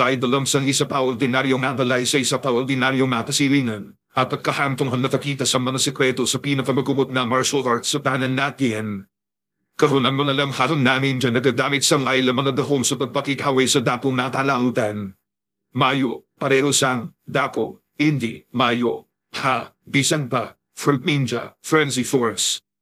sa idolam sa isa pa ordinaryong abalay sa isa pa ordinaryong matasilingan, at pagkahantong nakakita sa mga sekreto sa pinakamagumot na martial arts sa tanan natin. Karunan mo na lang namin dyan nagagamit sa ngay laman na dahon sa pagpakikaway sa dapong natalautan. Mayo, pareho sang, dapo, hindi, mayo, ha, bisan pa, Fruit Ninja, Frenzy Force.